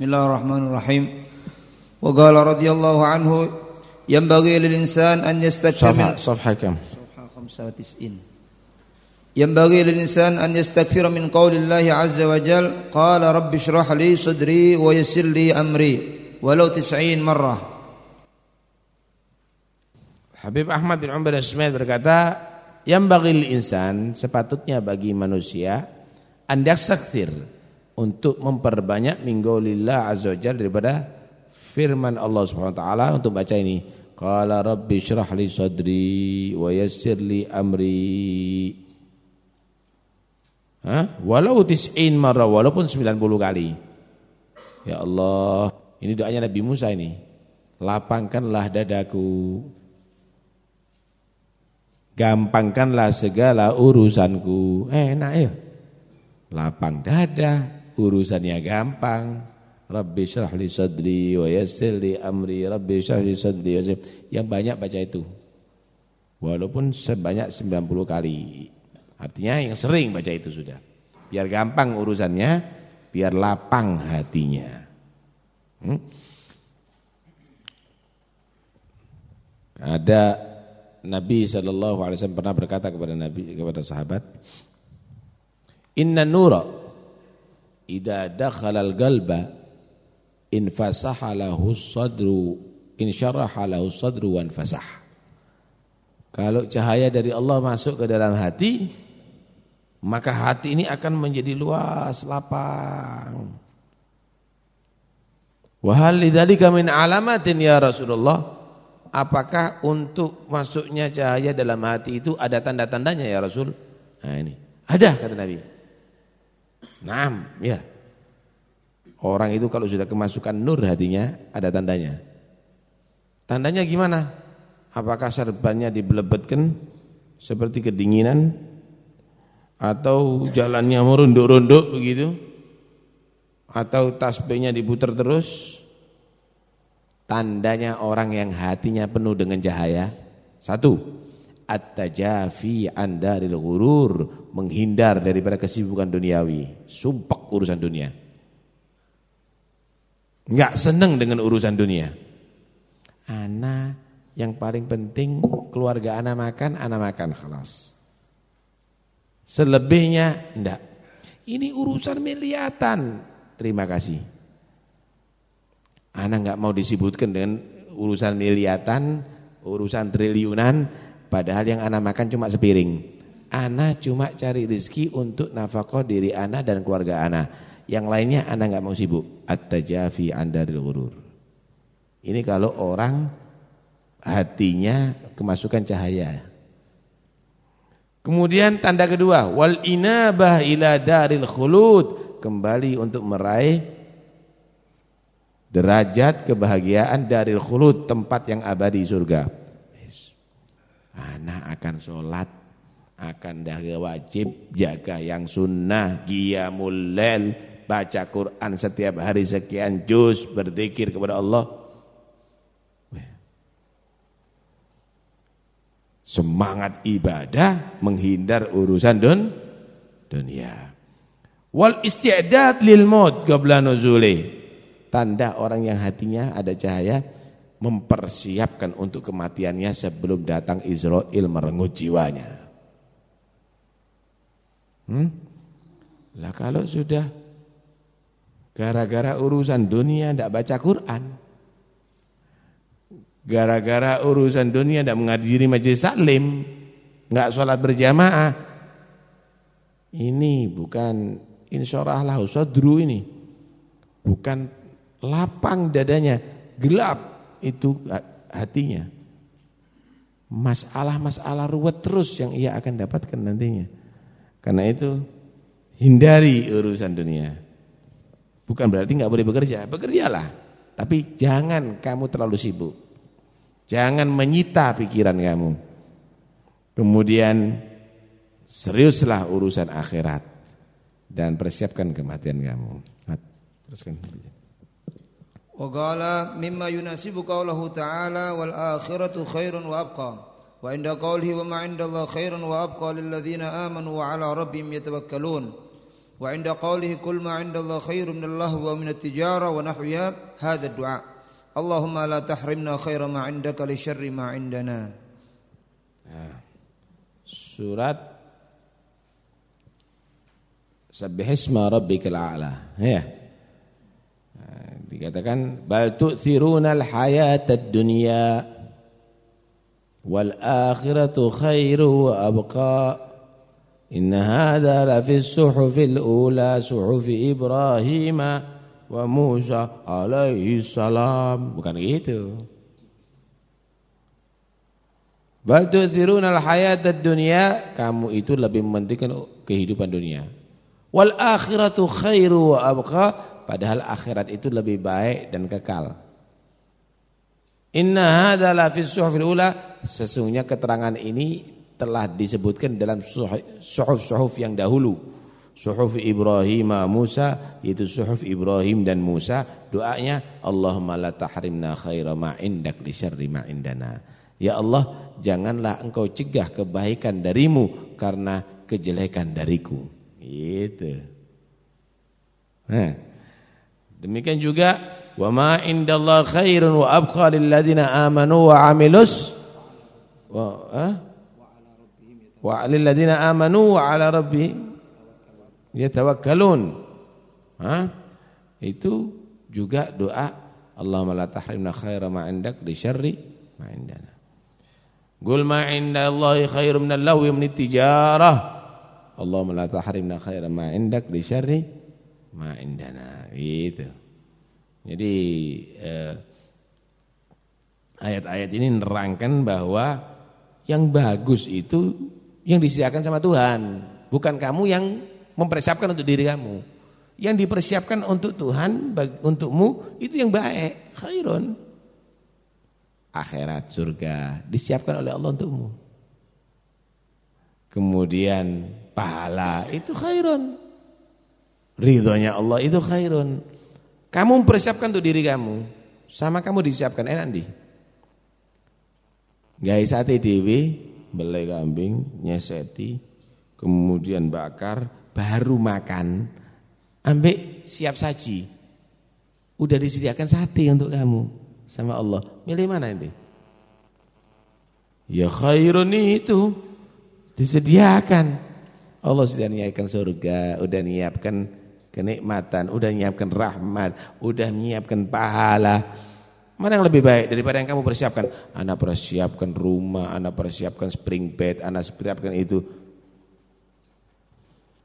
Bismillahirrahmanirrahim. Wa qala radhiyallahu anhu yanbaghi lil insan an yastaghfir safha kam? Safha 95. Yanbaghi lil insan an yastaghfir min qawli azza wa jal qala rabbi shrah li sadri wa yassir li amri walau 90 marrah. Habib Ahmad bin Umar Asmaid berkata, yang lil insan sepatutnya bagi manusia an saktir untuk memperbanyak minggolillah azza wajal daripada firman Allah Subhanahu wa taala untuk baca ini. Qala rabbi syrah li sadri wa yassir li amri. Hah? Walau tis'in marra walaupun 90 kali. Ya Allah, ini doanya Nabi Musa ini. Lapangkanlah dadaku. Gampangkanlah segala urusanku. Eh, enak ya. Lapang dada, urusannya gampang. Rabbi syrah sadri wa yassir amri. Rabbi syrah sadri wa. Yang banyak baca itu. Walaupun sebanyak 90 kali. Artinya yang sering baca itu sudah. Biar gampang urusannya, biar lapang hatinya. Hmm? Ada Nabi sallallahu alaihi wasallam pernah berkata kepada Nabi kepada sahabat, "Inna nura idza dakhala al-qalba in fasaha lahu sadru in syaraha lahu sadru wan fasah." Kalau cahaya dari Allah masuk ke dalam hati, maka hati ini akan menjadi luas, lapang. Wa hal lidzalika min alamatin ya Rasulullah? Apakah untuk masuknya cahaya dalam hati itu ada tanda-tandanya ya Rasul? Nah ini. Ada kata Nabi. Naam, ya. Orang itu kalau sudah kemasukan nur hatinya ada tandanya. Tandanya gimana? Apakah serbannya dibelebetkan seperti kedinginan atau jalannya merunduk-runduk begitu? Atau tasbihnya diputar terus? Tandanya orang yang hatinya penuh dengan cahaya. Satu, at-tajafi andaril ghurur, menghindar daripada kesibukan duniawi, sumpah urusan dunia. Enggak senang dengan urusan dunia. Ana yang paling penting keluarga ana makan, ana makan kelas. Selebihnya enggak. Ini urusan miliatan. Terima kasih. Ana enggak mau disebutkan dengan urusan miliatan, urusan triliunan, padahal yang ana makan cuma sepiring. Ana cuma cari rezeki untuk nafkah diri ana dan keluarga ana. Yang lainnya ana enggak mau sibuk. At-tajafi andaril ghurur. Ini kalau orang hatinya kemasukan cahaya. Kemudian tanda kedua, wal inabah ila daril khulud, kembali untuk meraih derajat kebahagiaan daril khulud, tempat yang abadi surga. Anak akan sholat, akan jaga wajib, jaga yang sunnah, qiyamul lail, baca Quran setiap hari sekian juz, berzikir kepada Allah. Semangat ibadah menghindar urusan dun, dunia. Wal isti'dad lil maut qabla. Tanda orang yang hatinya ada cahaya mempersiapkan untuk kematiannya sebelum datang Israel merenggut jiwanya. Hmm? Lah kalau sudah gara-gara urusan dunia tidak baca Quran, gara-gara urusan dunia tidak menghadiri majelis taklim, nggak sholat berjamaah, ini bukan insyaallah lahu sadru ini, bukan lapang dadanya, gelap itu hatinya. Masalah-masalah ruwet terus yang ia akan dapatkan nantinya. Karena itu hindari urusan dunia. Bukan berarti nggak boleh bekerja, bekerjalah. Tapi jangan kamu terlalu sibuk. Jangan menyita pikiran kamu. Kemudian seriuslah urusan akhirat dan persiapkan kematian kamu. Teruskan. Wa qala mimma yunasibu qawlahu ta'ala wal akhiratu khairun wa abqa. Wa inda qawlihi wa ma inda Allah khairun wa abqa lil ladzina amanu wa ala rabbihim yatawakkalun. Wa inda qawlihi kul ma inda Allah khairun min Allah wa min at-tijara wa nahwiha hadha ad-du'a. Allahumma la tahrimna khaira ma indaka li syarri ma indana. Nah, surat Sabbih isma rabbikal a'la. Ya dikatakan bal tu'thirunal hayatad dunya wal akhiratu khairu wa abqa Inna hadha la fi suhufil ula suhufi Ibrahim wa Musa alaihi salam. Bukan gitu. Bal tu'thiruna al-hayatad dunya, kamu itu lebih mementingkan kehidupan dunia. Wal akhiratu khairu wa abqa, padahal akhirat itu lebih baik dan kekal. Inna hadza la fi suhufil ula, sesungguhnya keterangan ini telah disebutkan dalam suhuf-suhuf yang dahulu. Suhuf Ibrahim Musa itu suhuf Ibrahim dan Musa doanya Allahumma la tahrimna khaira ma indak li syarri ma indana. Ya Allah, janganlah engkau cegah kebaikan darimu karena kejelekan dariku. Gitu. Nah. Demikian juga wa ma indallahi khairun wa abqa lil ladina amanu wa amilus wa eh? wa alil ladina amanu wa ala rabbihim yatawakkalun. Ha? Itu juga doa Allahumma la tahrimna khaira ma indak li syarri ma indana. Qul ma indallahi khairum minal lahwi wa minat tijarah Allahumma la tahrimna khaira ma indak li syarri ma indana gitu jadi eh, ayat-ayat ini nerangkan bahwa yang bagus itu yang disediakan sama Tuhan, bukan kamu yang mempersiapkan untuk diri kamu. Yang dipersiapkan untuk Tuhan, untukmu itu yang baik, khairun. Akhirat surga disiapkan oleh Allah untukmu. Kemudian pahala itu khairun. Ridhonya Allah itu khairun. Kamu mempersiapkan untuk diri kamu, sama kamu disiapkan enak di. Guys sate dewi belai kambing, nyeseti, kemudian bakar, baru makan, ambek siap saji. Udah disediakan sate untuk kamu sama Allah. Milih mana ini? Ya khairun itu disediakan. Allah sudah menyiapkan surga, udah menyiapkan kenikmatan, udah menyiapkan rahmat, udah menyiapkan pahala. Mana yang lebih baik daripada yang kamu persiapkan? Anak persiapkan rumah, anak persiapkan spring bed, anak persiapkan itu.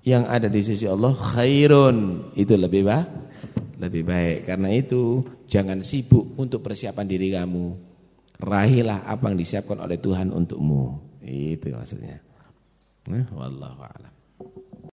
Yang ada di sisi Allah khairun, itu lebih baik. Lebih baik. Karena itu jangan sibuk untuk persiapan diri kamu. Rahilah apa yang disiapkan oleh Tuhan untukmu. Itu maksudnya. Nah, wallahu a'lam.